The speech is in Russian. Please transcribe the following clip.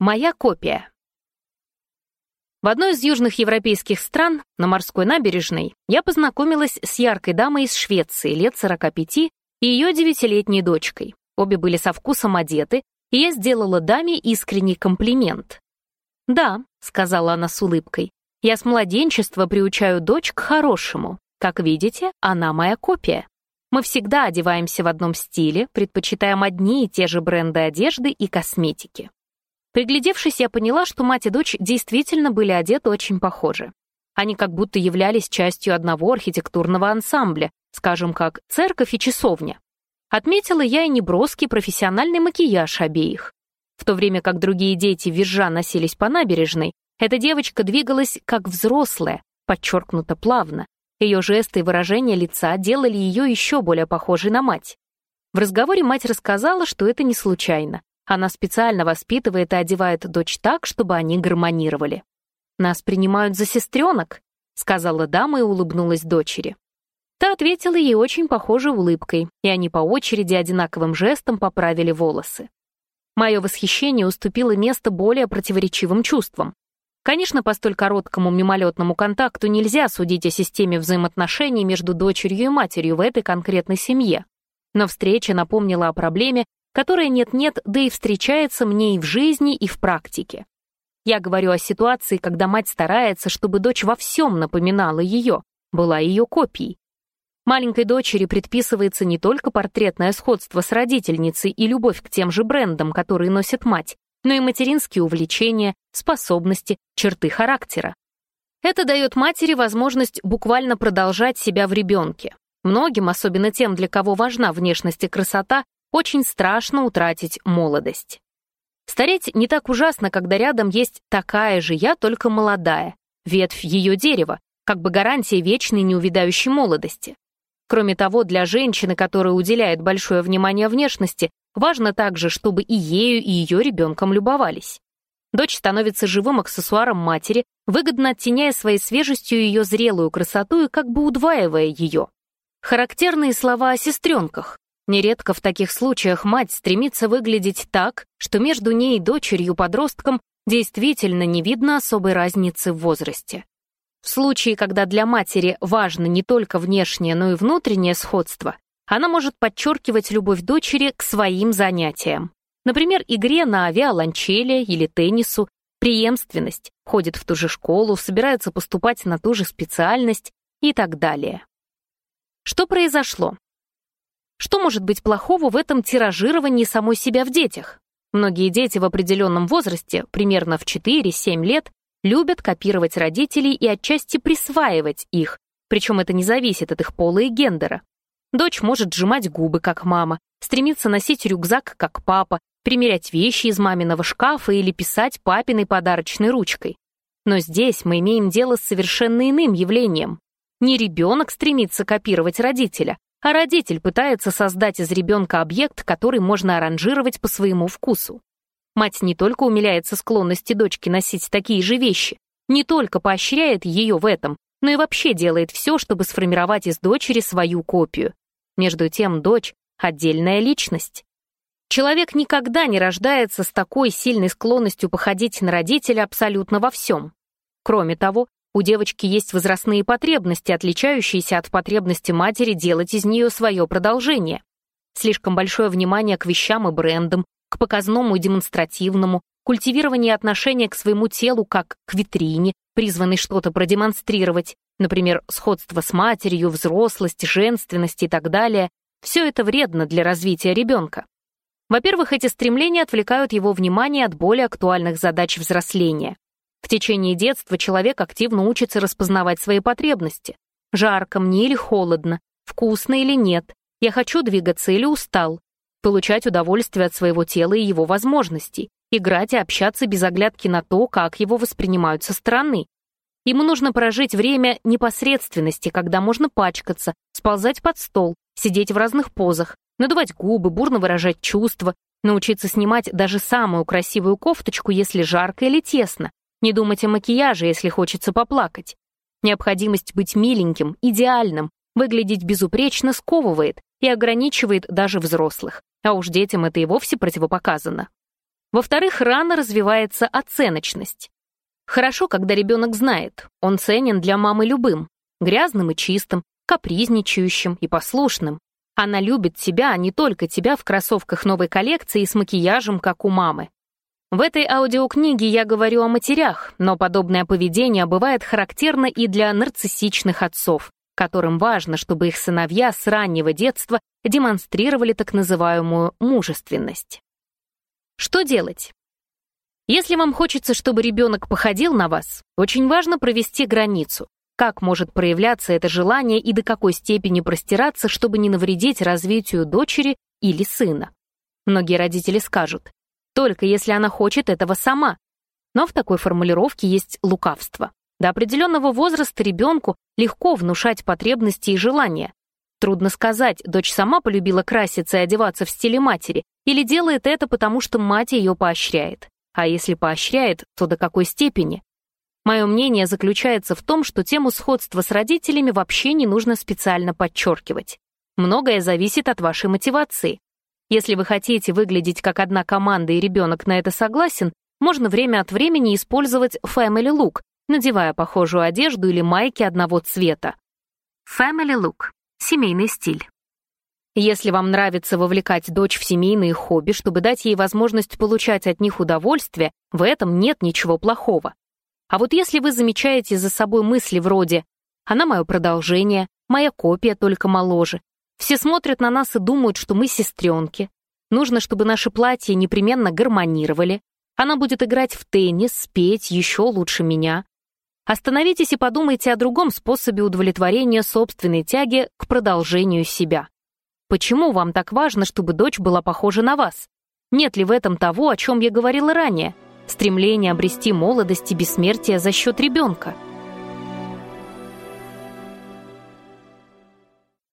Моя копия. В одной из южных европейских стран, на морской набережной, я познакомилась с яркой дамой из Швеции лет 45 и ее девятилетней дочкой. Обе были со вкусом одеты, и я сделала даме искренний комплимент. «Да», — сказала она с улыбкой, — «я с младенчества приучаю дочь к хорошему. Как видите, она моя копия. Мы всегда одеваемся в одном стиле, предпочитаем одни и те же бренды одежды и косметики. Приглядевшись, я поняла, что мать и дочь действительно были одеты очень похожи. Они как будто являлись частью одного архитектурного ансамбля, скажем, как церковь и часовня. Отметила я и неброский профессиональный макияж обеих. В то время как другие дети визжа носились по набережной, эта девочка двигалась как взрослая, подчеркнуто плавно. Ее жесты и выражения лица делали ее еще более похожей на мать. В разговоре мать рассказала, что это не случайно. Она специально воспитывает и одевает дочь так, чтобы они гармонировали. «Нас принимают за сестренок», — сказала дама и улыбнулась дочери. Та ответила ей очень похожей улыбкой, и они по очереди одинаковым жестом поправили волосы. Мое восхищение уступило место более противоречивым чувствам. Конечно, по столь короткому мимолетному контакту нельзя судить о системе взаимоотношений между дочерью и матерью в этой конкретной семье. Но встреча напомнила о проблеме, которая нет-нет, да и встречается мне и в жизни, и в практике. Я говорю о ситуации, когда мать старается, чтобы дочь во всем напоминала ее, была ее копией. Маленькой дочери предписывается не только портретное сходство с родительницей и любовь к тем же брендам, которые носит мать, но и материнские увлечения, способности, черты характера. Это дает матери возможность буквально продолжать себя в ребенке. Многим, особенно тем, для кого важна внешность и красота, очень страшно утратить молодость. Стареть не так ужасно, когда рядом есть такая же я, только молодая, ветвь ее дерева, как бы гарантия вечной неувидающей молодости. Кроме того, для женщины, которая уделяет большое внимание внешности, важно также, чтобы и ею, и ее ребенком любовались. Дочь становится живым аксессуаром матери, выгодно оттеняя своей свежестью ее зрелую красоту и как бы удваивая ее. Характерные слова о сестренках. Нередко в таких случаях мать стремится выглядеть так, что между ней и дочерью-подростком действительно не видно особой разницы в возрасте. В случае, когда для матери важно не только внешнее, но и внутреннее сходство, она может подчеркивать любовь дочери к своим занятиям. Например, игре на авиаланчеле или теннису, преемственность, ходит в ту же школу, собирается поступать на ту же специальность и так далее. Что произошло? Что может быть плохого в этом тиражировании самой себя в детях? Многие дети в определенном возрасте, примерно в 4-7 лет, любят копировать родителей и отчасти присваивать их, причем это не зависит от их пола и гендера. Дочь может сжимать губы, как мама, стремиться носить рюкзак, как папа, примерять вещи из маминого шкафа или писать папиной подарочной ручкой. Но здесь мы имеем дело с совершенно иным явлением. Не ребенок стремится копировать родителя, а родитель пытается создать из ребенка объект, который можно аранжировать по своему вкусу. Мать не только умиляется склонности дочки носить такие же вещи, не только поощряет ее в этом, но и вообще делает все, чтобы сформировать из дочери свою копию. Между тем, дочь — отдельная личность. Человек никогда не рождается с такой сильной склонностью походить на родителя абсолютно во всем. Кроме того, у девочки есть возрастные потребности, отличающиеся от потребности матери делать из нее свое продолжение. Слишком большое внимание к вещам и брендам, к показному и демонстративному, культивирование отношения к своему телу как к витрине, призванной что-то продемонстрировать, например, сходство с матерью, взрослость, женственность и так далее, все это вредно для развития ребенка. Во-первых, эти стремления отвлекают его внимание от более актуальных задач взросления. В течение детства человек активно учится распознавать свои потребности. Жарко мне или холодно, вкусно или нет, я хочу двигаться или устал, получать удовольствие от своего тела и его возможностей, играть и общаться без оглядки на то, как его воспринимают со стороны. Ему нужно прожить время непосредственности, когда можно пачкаться, сползать под стол, сидеть в разных позах, надувать губы, бурно выражать чувства, научиться снимать даже самую красивую кофточку, если жарко или тесно, не думать о макияже, если хочется поплакать. Необходимость быть миленьким, идеальным, выглядеть безупречно сковывает и ограничивает даже взрослых, а уж детям это и вовсе противопоказано. Во-вторых, рано развивается оценочность. Хорошо, когда ребенок знает, он ценен для мамы любым, грязным и чистым, капризничающим и послушным. Она любит тебя, а не только тебя в кроссовках новой коллекции и с макияжем, как у мамы. В этой аудиокниге я говорю о матерях, но подобное поведение бывает характерно и для нарциссичных отцов, которым важно, чтобы их сыновья с раннего детства демонстрировали так называемую мужественность. Что делать? Если вам хочется, чтобы ребенок походил на вас, очень важно провести границу. Как может проявляться это желание и до какой степени простираться, чтобы не навредить развитию дочери или сына? Многие родители скажут, только если она хочет этого сама. Но в такой формулировке есть лукавство. До определенного возраста ребенку легко внушать потребности и желания. Трудно сказать, дочь сама полюбила краситься и одеваться в стиле матери, или делает это потому, что мать ее поощряет. А если поощряет, то до какой степени? Мое мнение заключается в том, что тему сходства с родителями вообще не нужно специально подчеркивать. Многое зависит от вашей мотивации. Если вы хотите выглядеть как одна команда и ребенок на это согласен, можно время от времени использовать family look, надевая похожую одежду или майки одного цвета. Family look — семейный стиль. Если вам нравится вовлекать дочь в семейные хобби, чтобы дать ей возможность получать от них удовольствие, в этом нет ничего плохого. А вот если вы замечаете за собой мысли вроде «она мое продолжение», «моя копия только моложе», все смотрят на нас и думают, что мы сестренки. Нужно, чтобы наши платья непременно гармонировали. Она будет играть в теннис, петь еще лучше меня. Остановитесь и подумайте о другом способе удовлетворения собственной тяги к продолжению себя. Почему вам так важно, чтобы дочь была похожа на вас? Нет ли в этом того, о чем я говорила ранее? Стремление обрести молодость и бессмертие за счет ребенка –